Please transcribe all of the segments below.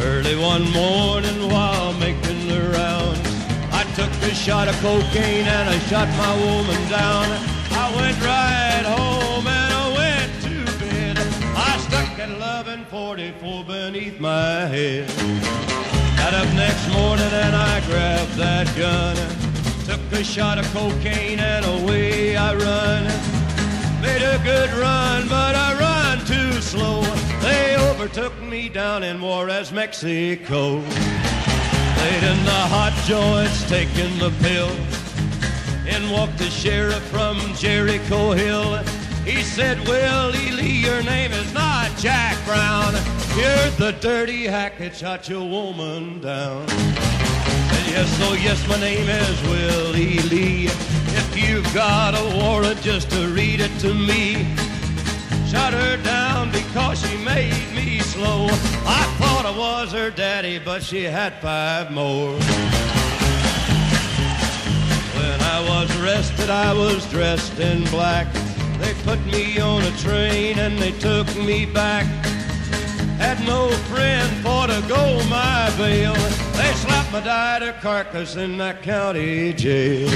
Early one morning while making the rounds, I took a shot of cocaine and I shot my woman down. I went right home and I went to bed. I stuck at 1144 beneath my head. Got up next morning and I grabbed that gun. Took a shot of cocaine and away I run. Down in Juarez, Mexico. Laid in the hot joints, taking the pill. In walked the sheriff from Jericho Hill. He said, Willie Lee, your name is not Jack Brown. You're the dirty hack that shot your woman down. Said, yes, oh yes, my name is Willie Lee. If you've got a warrant, just to read it to me. Shot her down because she made slow. I thought I was her daddy, but she had five more. When I was arrested, I was dressed in black. They put me on a train and they took me back. Had no friend for to go my bail. They slapped my died carcass in that county jail.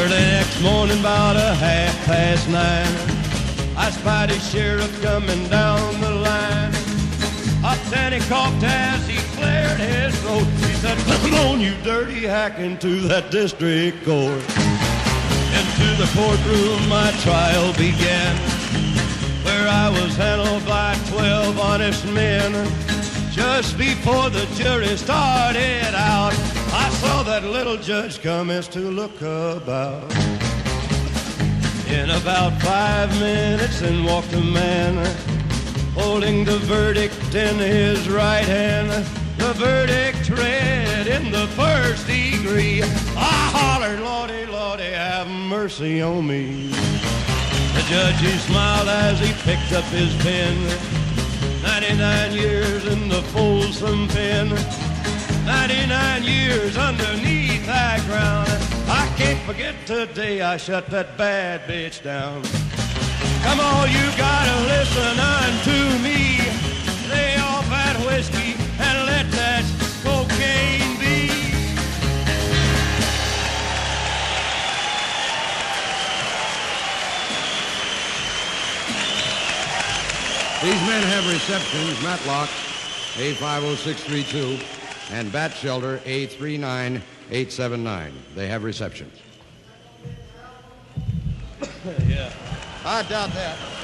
Early next morning, about a half past nine, I spied a sheriff coming down the line. Up and he coughed as he cleared his throat. He said, Come on, you dirty hack, into that district court. Into the courtroom, my trial began, where I was handled by twelve honest men. Just before the jury started out, I saw that little judge commence to look about. In about five minutes, in walked a man holding the verdict in his right hand. The verdict read in the first degree. I hollered, Lordy, Lordy, have mercy on me. The judge, he smiled as he picked up his pen. 99 years in the Folsom pen. 99 years underneath that ground. I can't forget today I shut that bad bitch down. Come on, you gotta listen unto me. Lay off that whiskey and let that cocaine be. These men have receptions, Matlock A50632 and Bat Shelter A39879. They have receptions. yeah. I doubt that.